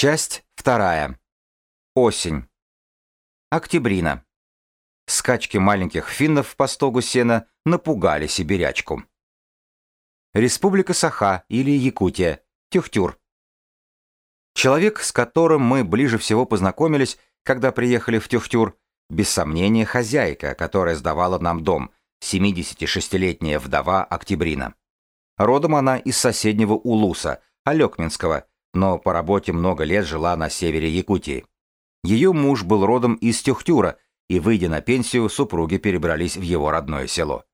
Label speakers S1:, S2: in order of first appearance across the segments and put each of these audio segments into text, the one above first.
S1: Часть вторая. Осень. Октябрина. Скачки маленьких финнов по стогу сена напугали сибирячку. Республика Саха или Якутия. Тюхтюр. Человек, с которым мы ближе всего познакомились, когда приехали в Тюхтюр, без сомнения хозяйка, которая сдавала нам дом, 76-летняя вдова Октябрина. Родом она из соседнего Улуса, Алекминского, но по работе много лет жила на севере Якутии. Ее муж был родом из Тюхтюра, и, выйдя на пенсию, супруги перебрались в его родное село.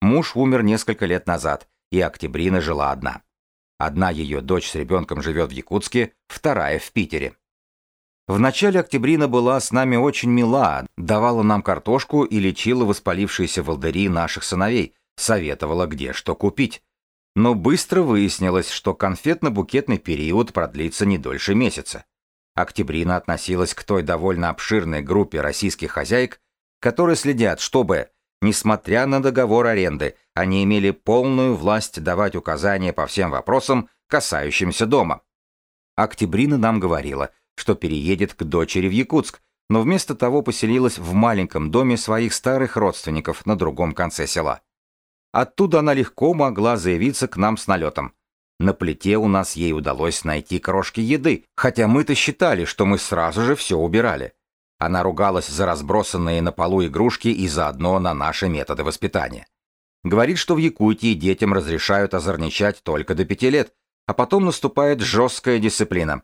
S1: Муж умер несколько лет назад, и Октябрина жила одна. Одна ее дочь с ребенком живет в Якутске, вторая в Питере. В начале Октябрина была с нами очень мила, давала нам картошку и лечила воспалившиеся волдыри наших сыновей, советовала, где что купить. Но быстро выяснилось, что конфетно-букетный период продлится не дольше месяца. Октябрина относилась к той довольно обширной группе российских хозяек, которые следят, чтобы, несмотря на договор аренды, они имели полную власть давать указания по всем вопросам, касающимся дома. Октябрина нам говорила, что переедет к дочери в Якутск, но вместо того поселилась в маленьком доме своих старых родственников на другом конце села. Оттуда она легко могла заявиться к нам с налетом. На плите у нас ей удалось найти крошки еды, хотя мы-то считали, что мы сразу же все убирали. Она ругалась за разбросанные на полу игрушки и заодно на наши методы воспитания. Говорит, что в Якутии детям разрешают озорничать только до пяти лет, а потом наступает жесткая дисциплина.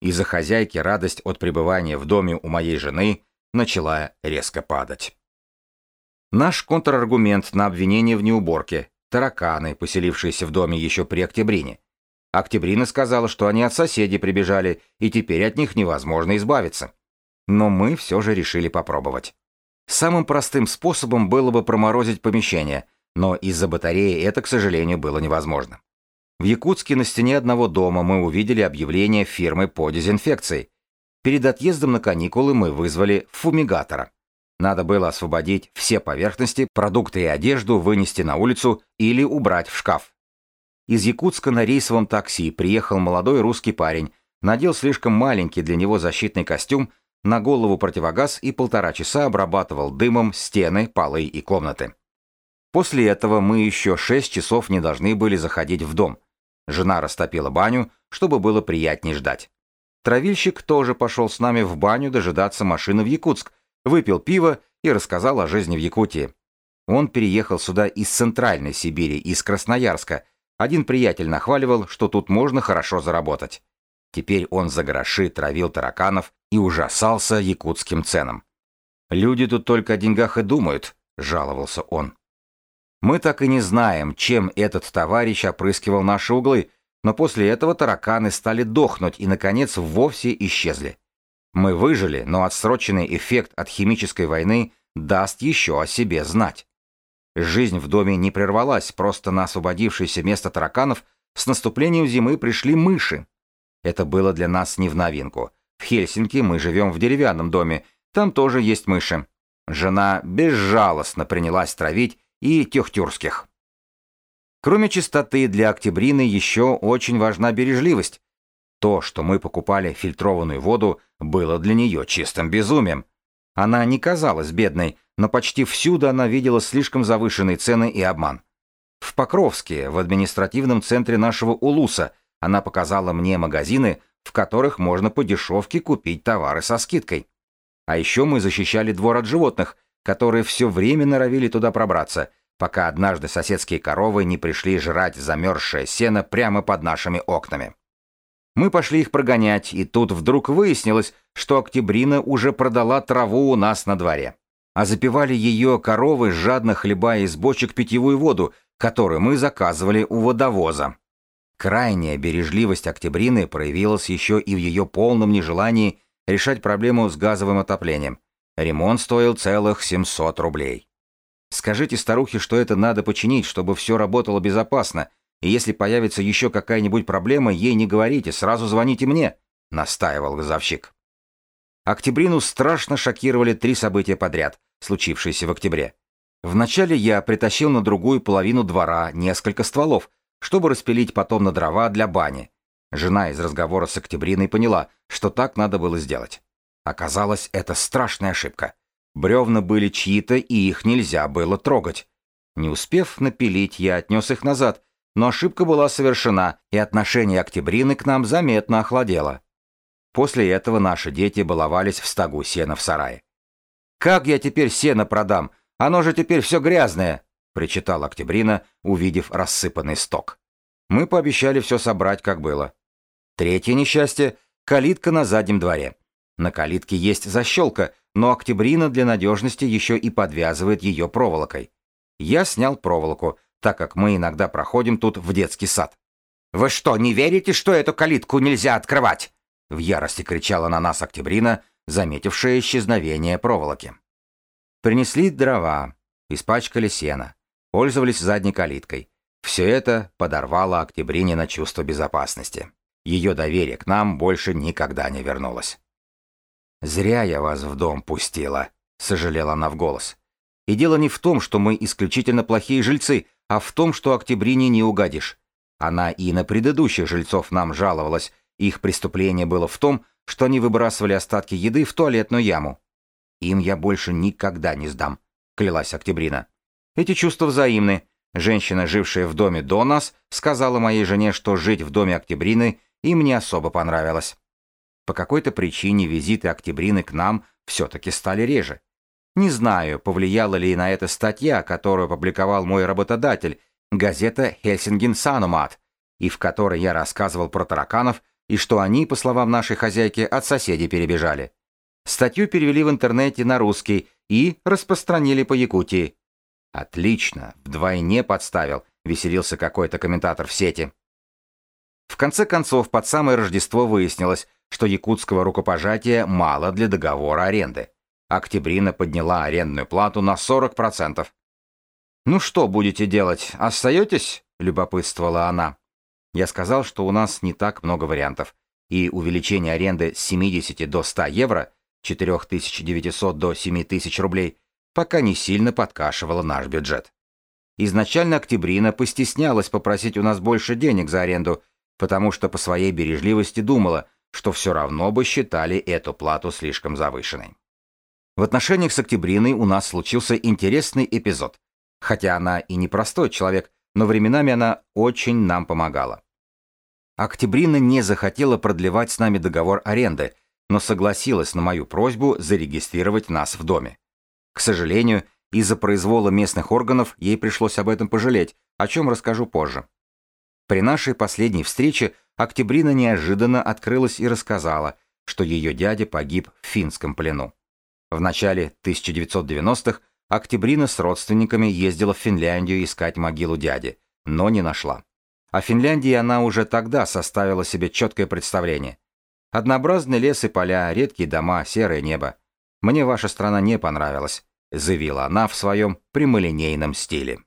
S1: Из-за хозяйки радость от пребывания в доме у моей жены начала резко падать. Наш контраргумент на обвинение в неуборке тараканы, поселившиеся в доме еще при Октябрине. Октябрина сказала, что они от соседей прибежали, и теперь от них невозможно избавиться. Но мы все же решили попробовать. Самым простым способом было бы проморозить помещение, но из-за батареи это, к сожалению, было невозможно. В Якутске на стене одного дома мы увидели объявление фирмы по дезинфекции. Перед отъездом на каникулы мы вызвали фумигатора. Надо было освободить все поверхности, продукты и одежду вынести на улицу или убрать в шкаф. Из Якутска на рейсовом такси приехал молодой русский парень, надел слишком маленький для него защитный костюм, на голову противогаз и полтора часа обрабатывал дымом стены, полы и комнаты. После этого мы еще шесть часов не должны были заходить в дом. Жена растопила баню, чтобы было приятнее ждать. Травильщик тоже пошел с нами в баню дожидаться машины в Якутск, выпил пиво и рассказал о жизни в Якутии. Он переехал сюда из Центральной Сибири, из Красноярска. Один приятель нахваливал, что тут можно хорошо заработать. Теперь он за гроши травил тараканов и ужасался якутским ценам. «Люди тут только о деньгах и думают», — жаловался он. Мы так и не знаем, чем этот товарищ опрыскивал наши углы, но после этого тараканы стали дохнуть и, наконец, вовсе исчезли. Мы выжили, но отсроченный эффект от химической войны даст еще о себе знать. Жизнь в доме не прервалась, просто на освободившееся место тараканов с наступлением зимы пришли мыши. Это было для нас не в новинку. В Хельсинки мы живем в деревянном доме, там тоже есть мыши. Жена безжалостно принялась травить и тюхтюрских. Кроме чистоты для октябрины еще очень важна бережливость. То, что мы покупали фильтрованную воду, было для нее чистым безумием. Она не казалась бедной, но почти всюду она видела слишком завышенные цены и обман. В Покровске, в административном центре нашего Улуса, она показала мне магазины, в которых можно по дешевке купить товары со скидкой. А еще мы защищали двор от животных, которые все время норовили туда пробраться, пока однажды соседские коровы не пришли жрать замерзшее сено прямо под нашими окнами. Мы пошли их прогонять, и тут вдруг выяснилось, что Октябрина уже продала траву у нас на дворе. А запивали ее коровы, жадно хлебая из бочек питьевую воду, которую мы заказывали у водовоза. Крайняя бережливость Октябрины проявилась еще и в ее полном нежелании решать проблему с газовым отоплением. Ремонт стоил целых 700 рублей. Скажите старухе, что это надо починить, чтобы все работало безопасно, и если появится еще какая-нибудь проблема, ей не говорите, сразу звоните мне», — настаивал газовщик. Октябрину страшно шокировали три события подряд, случившиеся в октябре. Вначале я притащил на другую половину двора несколько стволов, чтобы распилить потом на дрова для бани. Жена из разговора с Октябриной поняла, что так надо было сделать. Оказалось, это страшная ошибка. Бревна были чьи-то, и их нельзя было трогать. Не успев напилить, я отнес их назад, но ошибка была совершена, и отношение Октябрины к нам заметно охладело. После этого наши дети баловались в стогу сена в сарае. «Как я теперь сено продам? Оно же теперь все грязное!» — причитал Октябрина, увидев рассыпанный сток. Мы пообещали все собрать, как было. Третье несчастье — калитка на заднем дворе. На калитке есть защелка, но Октябрина для надежности еще и подвязывает ее проволокой. Я снял проволоку, так как мы иногда проходим тут в детский сад. «Вы что, не верите, что эту калитку нельзя открывать?» В ярости кричала на нас Октябрина, заметившая исчезновение проволоки. Принесли дрова, испачкали сено, пользовались задней калиткой. Все это подорвало Октябрине на чувство безопасности. Ее доверие к нам больше никогда не вернулось. «Зря я вас в дом пустила», — сожалела она в голос. «И дело не в том, что мы исключительно плохие жильцы, а в том, что Октябрине не угодишь. Она и на предыдущих жильцов нам жаловалась, их преступление было в том, что они выбрасывали остатки еды в туалетную яму. Им я больше никогда не сдам, клялась Октябрина. Эти чувства взаимны. Женщина, жившая в доме до нас, сказала моей жене, что жить в доме Октябрины им не особо понравилось. По какой-то причине визиты Октябрины к нам все-таки стали реже. Не знаю, повлияла ли на это статья, которую опубликовал мой работодатель, газета «Хельсинген Санумат», и в которой я рассказывал про тараканов и что они, по словам нашей хозяйки, от соседей перебежали. Статью перевели в интернете на русский и распространили по Якутии. Отлично, вдвойне подставил, веселился какой-то комментатор в сети. В конце концов, под самое Рождество выяснилось, что якутского рукопожатия мало для договора аренды. Октябрина подняла арендную плату на 40%. «Ну что будете делать, остаетесь?» – любопытствовала она. Я сказал, что у нас не так много вариантов, и увеличение аренды с 70 до 100 евро, 4900 до 7000 рублей, пока не сильно подкашивало наш бюджет. Изначально Октябрина постеснялась попросить у нас больше денег за аренду, потому что по своей бережливости думала – что все равно бы считали эту плату слишком завышенной. В отношениях с Октябриной у нас случился интересный эпизод. Хотя она и не простой человек, но временами она очень нам помогала. Октябрина не захотела продлевать с нами договор аренды, но согласилась на мою просьбу зарегистрировать нас в доме. К сожалению, из-за произвола местных органов ей пришлось об этом пожалеть, о чем расскажу позже. При нашей последней встрече Октябрина неожиданно открылась и рассказала, что ее дядя погиб в финском плену. В начале 1990-х Октябрина с родственниками ездила в Финляндию искать могилу дяди, но не нашла. О Финляндии она уже тогда составила себе четкое представление. Однообразный лес и поля, редкие дома, серое небо. Мне ваша страна не понравилась, заявила она в своем прямолинейном стиле.